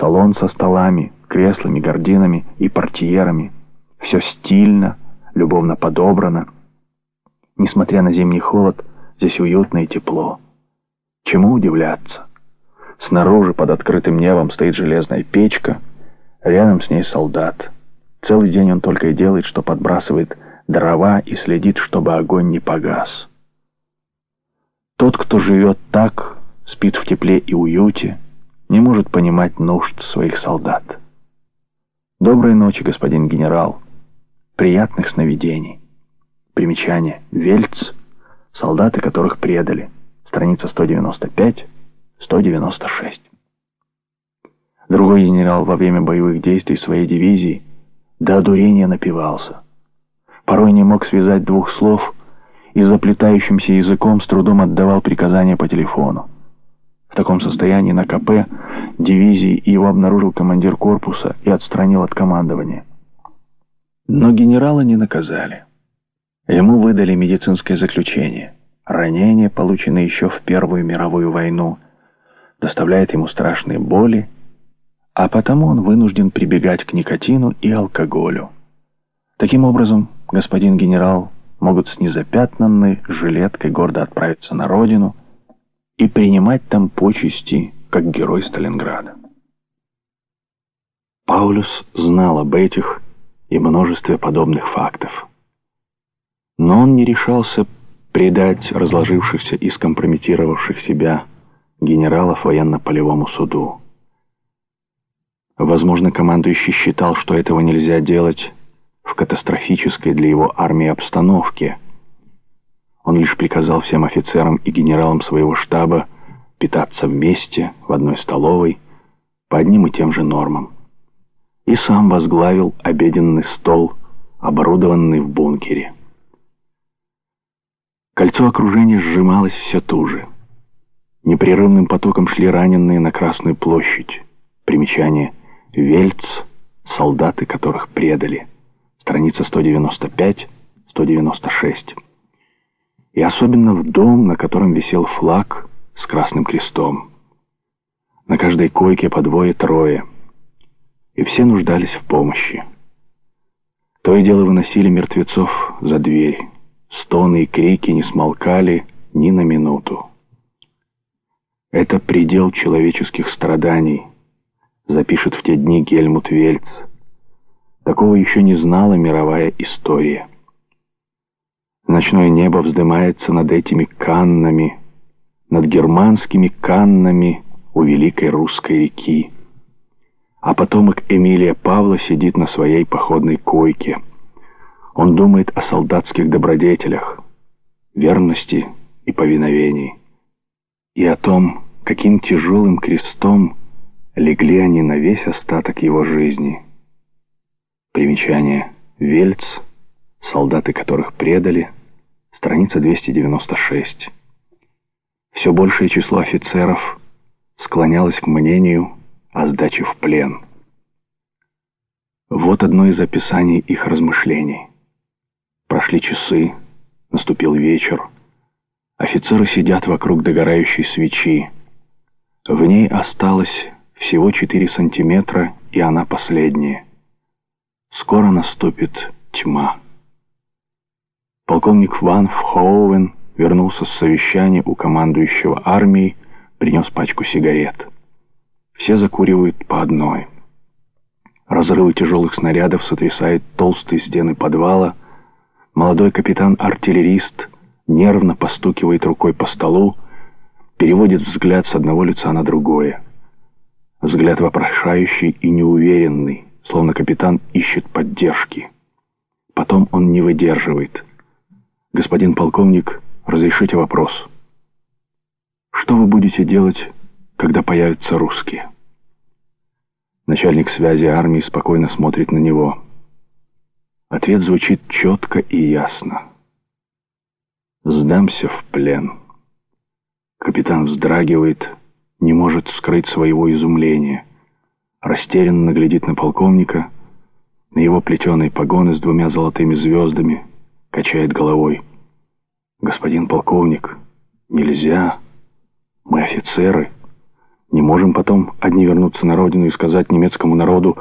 Салон со столами, креслами, гардинами и портьерами. Все стильно, любовно подобрано. Несмотря на зимний холод, здесь уютно и тепло. Чему удивляться? Снаружи под открытым небом стоит железная печка, рядом с ней солдат. Целый день он только и делает, что подбрасывает дрова и следит, чтобы огонь не погас. Тот, кто живет так, спит в тепле и уюте, не может понимать нужд своих солдат. Доброй ночи, господин генерал. Приятных сновидений. Примечание. Вельц. Солдаты, которых предали. Страница 195, 196. Другой генерал во время боевых действий своей дивизии до одурения напивался. Порой не мог связать двух слов и заплетающимся языком с трудом отдавал приказания по телефону. В таком состоянии на КП дивизии его обнаружил командир корпуса и отстранил от командования. Но генерала не наказали. Ему выдали медицинское заключение. Ранение, полученное еще в Первую мировую войну, доставляет ему страшные боли, а потому он вынужден прибегать к никотину и алкоголю. Таким образом, господин генерал могут с незапятнанной жилеткой гордо отправиться на родину и принимать там почести, как герой Сталинграда. Паулюс знал об этих и множестве подобных фактов. Но он не решался предать разложившихся и скомпрометировавших себя генералов военно-полевому суду. Возможно, командующий считал, что этого нельзя делать в катастрофической для его армии обстановке. Он лишь приказал всем офицерам и генералам своего штаба питаться вместе в одной столовой по одним и тем же нормам. И сам возглавил обеденный стол, оборудованный в бункере. Кольцо окружения сжималось все туже. Непрерывным потоком шли раненые на Красную площадь. Примечание «Вельц», солдаты которых предали страница 195-196. И особенно в дом, на котором висел флаг с красным крестом. На каждой койке по двое-трое. И все нуждались в помощи. То и дело выносили мертвецов за дверь. Стоны и крики не смолкали ни на минуту. Это предел человеческих страданий, запишет в те дни Гельмут Вельц. Такого еще не знала мировая история. Ночное небо вздымается над этими каннами, над германскими каннами у Великой Русской реки. А потомок Эмилия Павла сидит на своей походной койке. Он думает о солдатских добродетелях, верности и повиновении, и о том, каким тяжелым крестом легли они на весь остаток его жизни. Примечание. Вельц, солдаты которых предали, страница 296. Все большее число офицеров склонялось к мнению о сдаче в плен. Вот одно из описаний их размышлений. Прошли часы, наступил вечер. Офицеры сидят вокруг догорающей свечи. В ней осталось всего 4 сантиметра, и она последняя. Скоро наступит тьма. Полковник Ван Хоуэн вернулся с совещания у командующего армией, принес пачку сигарет. Все закуривают по одной. Разрывы тяжелых снарядов сотрясают толстые стены подвала. Молодой капитан-артиллерист нервно постукивает рукой по столу, переводит взгляд с одного лица на другое. Взгляд вопрошающий и неуверенный словно капитан ищет поддержки. Потом он не выдерживает. «Господин полковник, разрешите вопрос. Что вы будете делать, когда появятся русские?» Начальник связи армии спокойно смотрит на него. Ответ звучит четко и ясно. «Сдамся в плен». Капитан вздрагивает, не может скрыть своего изумления растерянно глядит на полковника, на его плетеные погоны с двумя золотыми звездами, качает головой. «Господин полковник, нельзя. Мы офицеры. Не можем потом одни вернуться на родину и сказать немецкому народу